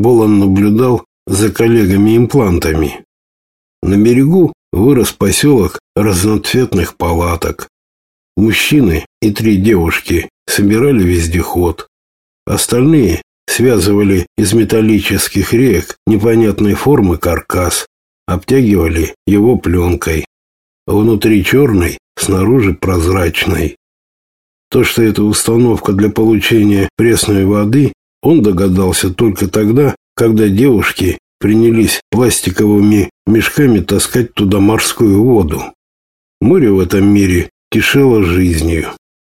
Болон наблюдал за коллегами-имплантами. На берегу вырос поселок разноцветных палаток. Мужчины и три девушки собирали вездеход. Остальные связывали из металлических реек непонятной формы каркас, обтягивали его пленкой. Внутри черный, снаружи прозрачный. То, что это установка для получения пресной воды, он догадался только тогда, когда девушки принялись пластиковыми мешками таскать туда морскую воду. Море в этом мире кишело жизнью,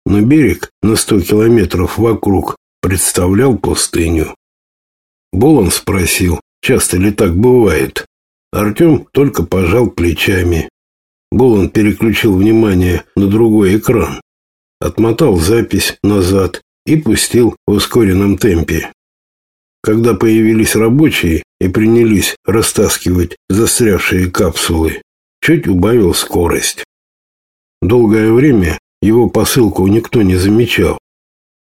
но берег на сто километров вокруг представлял пустыню. Болон спросил, часто ли так бывает. Артем только пожал плечами. Болон переключил внимание на другой экран, отмотал запись назад и пустил в ускоренном темпе. Когда появились рабочие и принялись растаскивать застрявшие капсулы, чуть убавил скорость. Долгое время его посылку никто не замечал.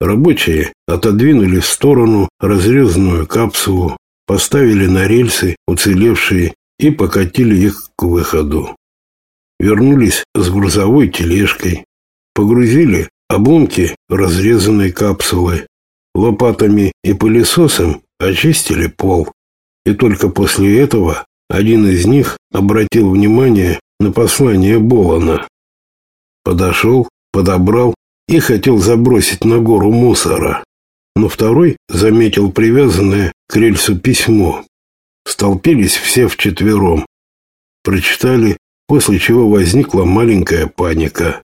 Рабочие отодвинули в сторону разрезанную капсулу, поставили на рельсы уцелевшие и покатили их к выходу. Вернулись с грузовой тележкой, погрузили обломки разрезанной капсулы, лопатами и пылесосом очистили пол. И только после этого один из них обратил внимание на послание Болана. Подошел, подобрал и хотел забросить на гору мусора. Но второй заметил привязанное к рельсу письмо. Столпились все вчетвером. Прочитали, после чего возникла маленькая паника.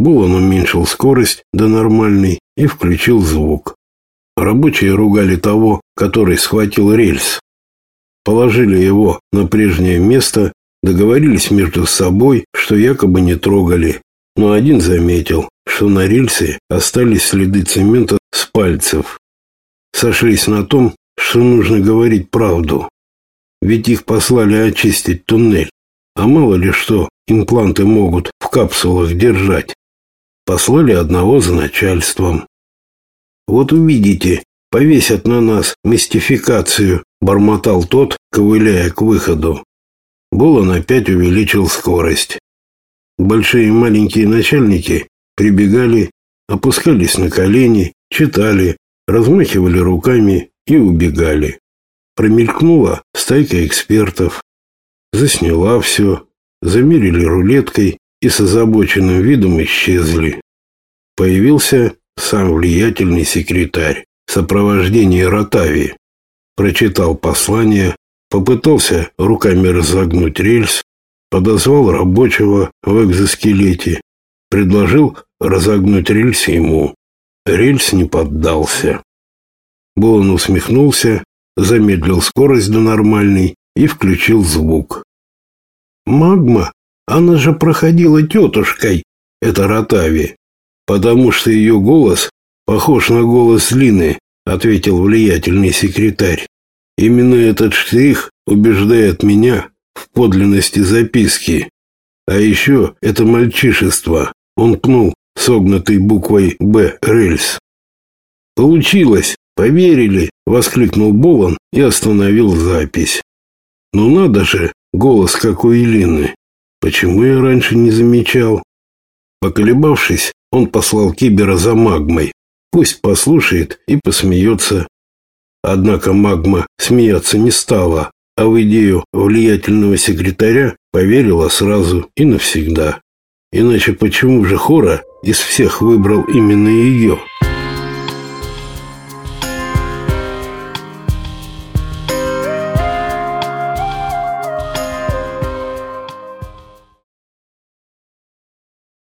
Булан уменьшил скорость до нормальной и включил звук. Рабочие ругали того, который схватил рельс. Положили его на прежнее место, договорились между собой, что якобы не трогали. Но один заметил, что на рельсе остались следы цемента с пальцев. Сошлись на том, что нужно говорить правду. Ведь их послали очистить туннель. А мало ли что импланты могут в капсулах держать. Послали одного за начальством. Вот увидите, повесят на нас мистификацию, бормотал тот, ковыляя к выходу. Болон опять увеличил скорость. Большие и маленькие начальники прибегали, опускались на колени, читали, размахивали руками и убегали. Промелькнула стайка экспертов. Засняла все, замерили рулеткой и с озабоченным видом исчезли. Появился сам влиятельный секретарь в сопровождении Ротави. Прочитал послание, попытался руками разогнуть рельс, подозвал рабочего в экзоскелете, предложил разогнуть рельс ему. Рельс не поддался. Болон усмехнулся, замедлил скорость до нормальной и включил звук. «Магма, она же проходила тетушкой, это Ротави, потому что ее голос похож на голос Лины», ответил влиятельный секретарь. «Именно этот штрих убеждает меня в подлинности записки. А еще это мальчишество. Он пнул согнутой буквой «Б» рельс. «Получилось! Поверили!» — воскликнул Болон и остановил запись. «Ну надо же! Голос, как у Елены! Почему я раньше не замечал?» Поколебавшись, он послал Кибера за магмой. Пусть послушает и посмеется. Однако магма смеяться не стала, а в идею влиятельного секретаря поверила сразу и навсегда. Иначе почему же Хора из всех выбрал именно ее?